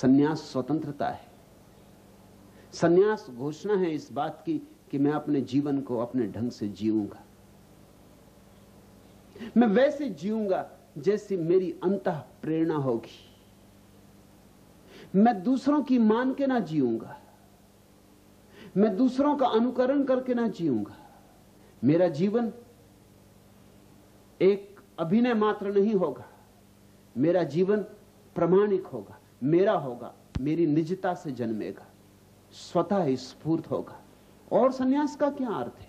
सन्यास स्वतंत्रता है। सन्यास घोषणा है इस बात की कि मैं अपने जीवन को अपने ढंग से जीऊँगा। मैं वैसे जीऊँगा जैसी मेरी अंत प्रेरणा होगी। मैं दूसरों की मान के ना जीऊँगा। मैं दूसरों का अनुकरण करके ना जीऊँगा। मेरा जीवन एक अभिनय मात्र नहीं होगा। मेरा जीवन प्रमाणिक होगा। मेरा होगा, मेरी निजता से जन्मेगा, स्वतः स्फूर्त होगा। और सन्यास का क्या अर्थ है?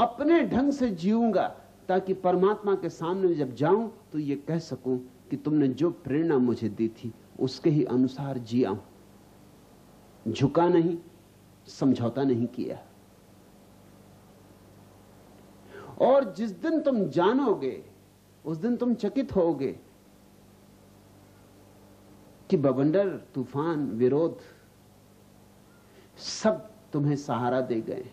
अपने ढंग से जीऊँगा ताकि परमात्मा के सामने जब जाऊँ तो यह कह सकूँ कि तुमने जो प्रेरणा मुझे दी थी, उसके ही अनुसार जिया हूँ। झुका नहीं, समझौता नहीं किया। और जिस दिन तुम जानोगे, उस दिन तुम चकित होगे कि बवंडर, तूफ़ान, विरोध, सब तुम्हें सहारा दे गए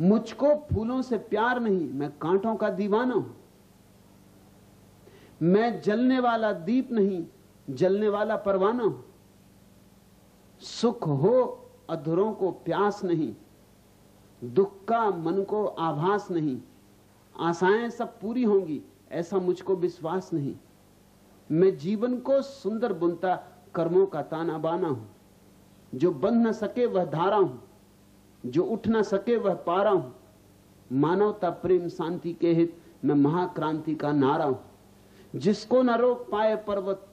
मुझको फूलों से प्यार नहीं, मैं कांटों का दीवाना हूँ। मैं जलने वाला दीप नहीं, जलने वाला परवाना हूँ। सुख हो, अधरों को प्यास नहीं, दुख का मन को आभास नहीं, आशाएँ सब पूरी होंगी, ऐसा मुझको विश्वास नहीं। मैं जीवन को सुंदर बुनता कर्मों का ताना बाना हूँ। जो बंध न सके वह धारा हूँ। जो उठ न सके वह पारा हूँ। मानवता, प्रेम, शांति के हित मैं महाक्रांति का नारा हूँ। जिसको न रोक पाए पर्वत,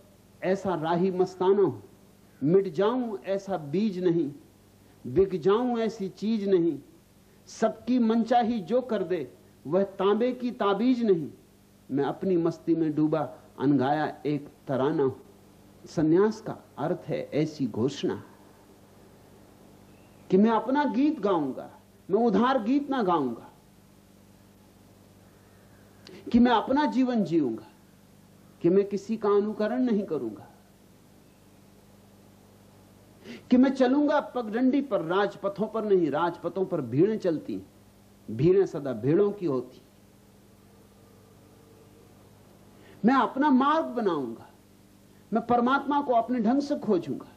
ऐसा राही मस्ताना हूँ। मिट जाऊँ, ऐसा बीज नहीं। बिक जाऊँ, ऐसी चीज़ नहीं। सबकी मनचाही जो कर दे, वह तांबे की ताबीज नहीं। मैं अपनी मस्ती में डूबा अनगाया एक तराना सन्यास का अर्थ है ऐसी घोषणा। कि मैं अपना गीत गाऊँगा, मैं उधार गीत ना गाऊँगा। कि मैं अपना जीवन जीऊँगा, कि मैं किसी का अनुकरण नहीं करूँगा। कि मैं चलूँगा पगडंडी पर, राजपथों पर नहीं, राजपथों पर भीड़ें चलती, भीड़ें सदा भीड़ों की होती। मैं अपना मार्ग बनाऊँगा। मैं परमात्मा को अपने ढंग से खोजूँगा।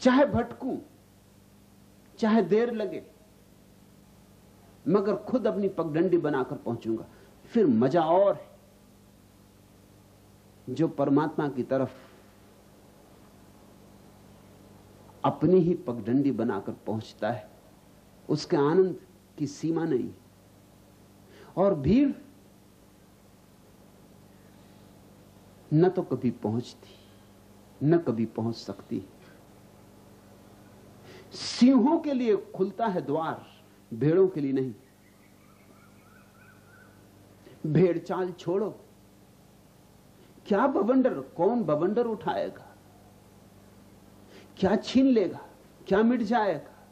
चाहे भटकूं, चाहे देर लगे, मगर खुद अपनी पगडंडी बनाकर पहुंचूँगा। फिर मज़ा और है जो परमात्मा की तरफ़ अपनी ही पगडंडी बनाकर पहुँचता है। उसके आनंद की सीमा नहीं। और भीड़ न तो कभी पहुँचती, न कभी पहुँच सकती सिंहों के लिए खुलता है द्वार, भेड़ों के लिए नहीं। भेड़ चाल छोड़ो। क्या बवंडर, कौन बवंडर उठाएगा? क्या छीन लेगा? क्या मिट जाएगा?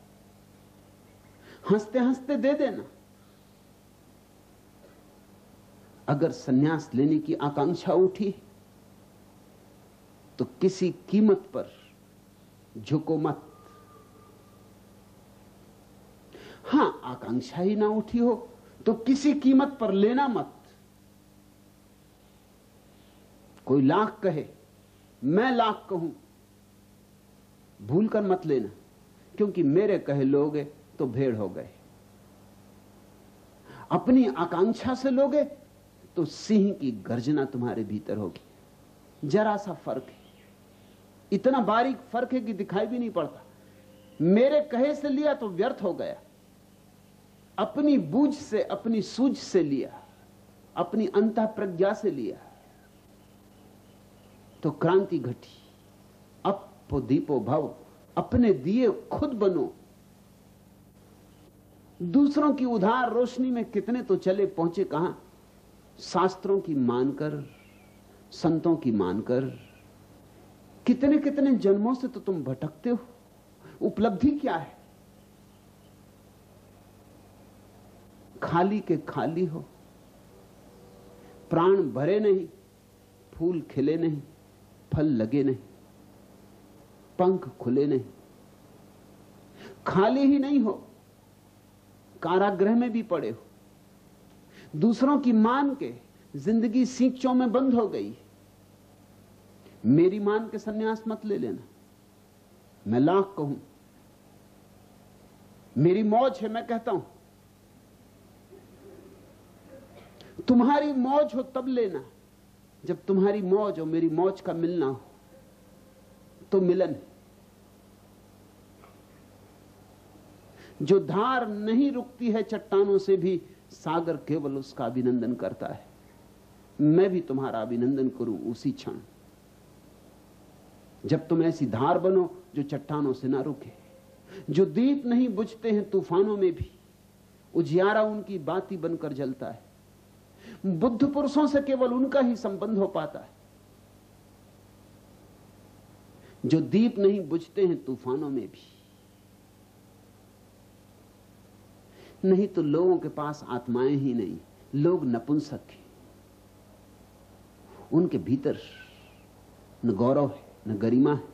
हँसते हँसते दे देना। अगर सन्यास लेने की आकांक्षा उठी तो किसी कीमत पर झुको मत। हाँ आकांक्षा ही ना उठी हो तो किसी कीमत पर लेना मत। कोई लाख कहे, मैं लाख कहूँ भूल कर मत लेना, क्योंकि मेरे कहे लोगे तो भेड़ हो गए। अपनी आकांक्षा से लोगे तो सिंह की गर्जना तुम्हारे भीतर होगी। जरा सा फ़र्क है। इतना बारीक फ़र्क है कि दिखाई भी नहीं पड़ता। मेरे कहे से लिया तो व्यर्थ हो गया। अपनी बूझ से, अपनी सूझ से लिया। अपनी अंत प्रज्ञा से लिया। तो क्रांति घटी। अपो दीपो भव, अपने दिए खुद बनो। दूसरों की उधार रोशनी में कितने तो चले, पहुँचे कहाँ? शास्त्रों की मानकर, संतों की मानकर कितने कितने जन्मों से तो तुम भटकते हो? उपलब्धि क्या है? खाली के खाली हो। प्राण भरे नहीं, फूल खिले नहीं, फल लगे नहीं, पंख खुले नहीं। खाली ही नहीं हो, कारागृह में भी पड़े हो। दूसरों की मान के ज़िंदगी सींचों में बंद हो गई मेरी मान के सन्यास मत ले लेना। मैं लाख कहूँ। मेरी मौज है, मैं कहता हूँ। तुम्हारी मौज हो तब लेना, जब तुम्हारी मौज हो, मेरी मौज का मिलना हो तो मिलन जो धार नहीं रुकती है चट्टानों से भी, सागर केवल उसका अभिनंदन करता है। मैं भी तुम्हारा अभिनंदन करूँ उसी क्षण। जब तुम ऐसी धार बनो जो चट्टानों से ना रुके, जो दीप नहीं बुझते हैं तूफानों में भी, उजियारा उनकी बाती बनकर जलता है। बुद्ध पुरुषों से केवल उनका ही संबंध हो पाता है। जो दीप नहीं बुझते हैं तूफानों में भी, नहीं तो लोगों के पास आत्माएँ ही नहीं, लोग नपुंसक हैं। उनके भीतर न गौरव है। न गरिमा है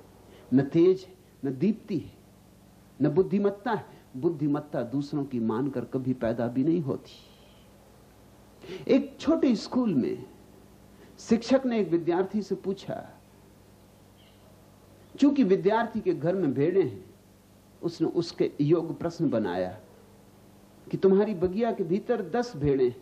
न तेज है न दीप्ति है न बुद्धिमत्ता है। बुद्धिमत्ता दूसरों की मानकर कभी पैदा भी नहीं होती। एक छोटे स्कूल में शिक्षक ने एक विद्यार्थी से पूछा चूँकि विद्यार्थी के घर में भेड़े हैं उसने उसके योग प्रश्न बनाया कि तुम्हारी बगिया के भीतर दस भेड़े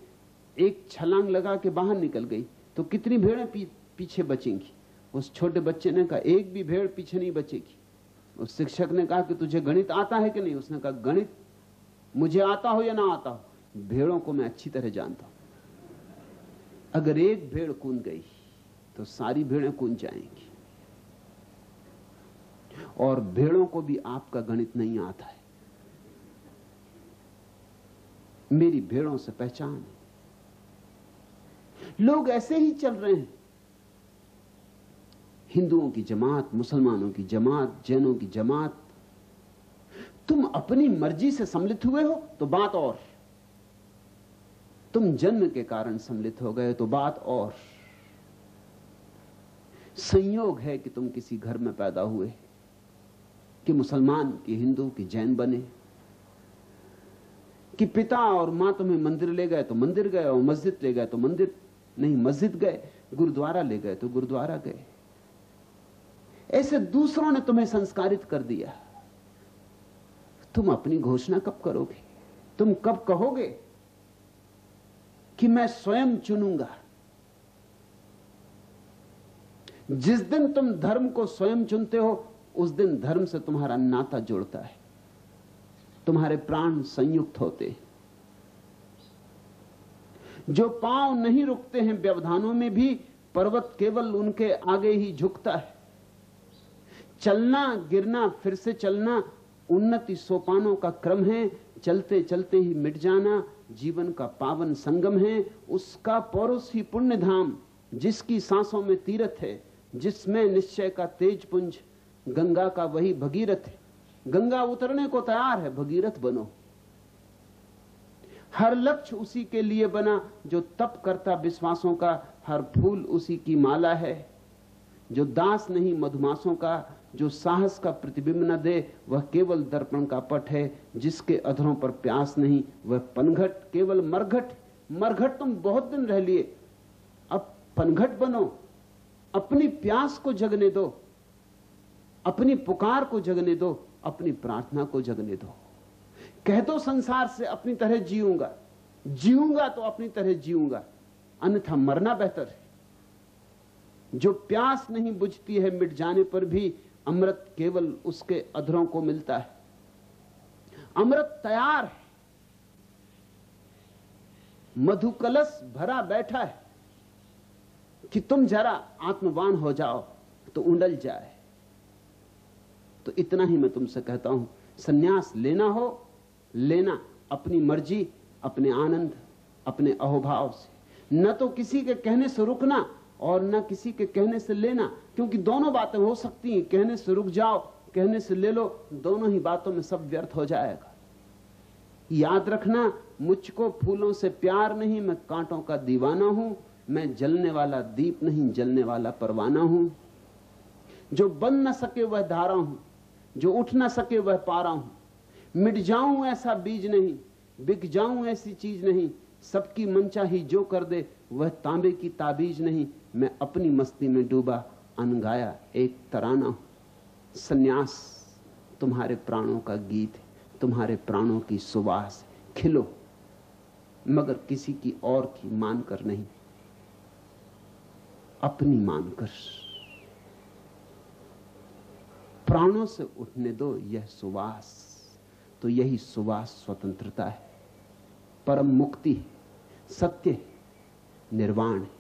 एक छलांग लगा के बाहर निकल गई तो कितनी भेड़ें पी, पीछे बचेंगी? उस छोटे बच्चे ने कहा, एक भी भेड़ पीछे नहीं बचेगी। उस शिक्षक ने कहा कि, तुझे गणित आता है कि नहीं? उसने कहा, गणित मुझे आता हो या ना आता हो, भेड़ों को मैं अच्छी तरह जानता हूँ। अगर एक भेड़ कूद गई तो सारी भेड़ें कूद जाएँगी। और भेड़ों को भी आपका गणित नहीं आता है। मेरी भेड़ों से पहचान है। लोग ऐसे ही चल रहे हैं। हिंदुओं की जमात, मुसलमानों की जमात, जैनों की जमात। तुम अपनी मर्ज़ी से सम्मिलित हुए हो तो बात और। तुम जन्म के कारण सम्मिलित हो गए तो बात और। संयोग है कि तुम किसी घर में पैदा हुए, कि मुसलमान, कि हिंदू, कि जैन बने, कि पिता और माँ तुम्हें मंदिर ले गए तो मंदिर गए, और मस्जिद ले गए तो मंदिर, नहीं, मस्जिद गए, गुरुद्वारा ले गए तो गुरुद्वारा गए। ऐसे दूसरों ने तुम्हें संस्कारित कर दिया तुम अपनी घोषणा कब करोगे? तुम कब कहोगे कि मैं स्वयं चुनूँगा? जिस दिन तुम धर्म को स्वयं चुनते हो, उस दिन धर्म से तुम्हारा नाता जुड़ता है। तुम्हारे प्राण संयुक्त होते हैं। जो पाँव नहीं रुकते हैं व्यवधानों में भी, पर्वत केवल उनके आगे ही झुकता है। चलना, गिरना, फिर से चलना, उन्नति सोपानों का क्रम है, चलते चलते ही मिट जाना, जीवन का पावन संगम है, उसका पौरुष ही पुण्य धाम जिसकी सांसों में तीरथ है, जिसमें निश्चय का तेज पुंज, गंगा का वही भगीरथ है। गंगा उतरने को तैयार है, भगीरथ बनो। हर लक्ष्य उसी के लिए बना, जो तप करता विश्वासों का, हर फूल उसी की माला है। जो दास नहीं मधुमासों का जो साहस का प्रतिबिंब न दे, वह केवल दर्पण का पट है, जिसके अधरों पर प्यास नहीं, वह पनघट, केवल मरघट। मरघट तुम बहुत दिन रह लिए। अब पनघट बनो। अपनी प्यास को जगने दो। अपनी पुकार को जगने दो। अपनी प्रार्थना को जगने दो। कह दो संसार से, अपनी तरह जीऊँगा। जीऊँगा तो अपनी तरह जीऊँगा। अन्यथा मरना बेहतर है। जो प्यास नहीं बुझती है मिट जाने पर भी अमृत केवल उसके अधरों को मिलता है। अमृत तैयार है। मधुकलश भरा बैठा है कि तुम जरा आत्मवान हो जाओ तो उंडल जाए। तो इतना ही मैं तुमसे कहता हूँ। सन्यास लेना हो, लेना अपनी मर्ज़ी, अपने आनंद, अपने अहोभाव से। न तो किसी के कहने से रुकना और न किसी के कहने से लेना, क्योंकि दोनों बातें हो सकती हैं। कहने से रुक जाओ, कहने से ले लो, दोनों ही बातों में सब व्यर्थ हो जाएगा। याद रखना, मुझको फूलों से प्यार नहीं, मैं कांटों का दीवाना हूँ, मैं जलने वाला दीप नहीं, जलने वाला परवाना हूँ। जो बन ना सके वह धारा हूँ, जो उठ ना सके वह पारा हूँ। मिट जाऊँ ऐसा बीज नहीं, बिक जाऊँ ऐसी चीज़ नहीं, सबकी मंचा ही जो कर दे, वह तांबे की ताबीज नहीं मैं अपनी मस्ती में डूबा, अनगाया, एक तराना हूँ। संन्यास तुम्हारे प्राणों का गीत है, तुम्हारे प्राणों की सुवास खिलो, मगर किसी की और की मानकर नहीं। अपनी मानकर। प्राणों से उठने दो यह सुवास तो यही सुवास स्वतंत्रता है। परम मुक्ति सत्य निर्वाण है।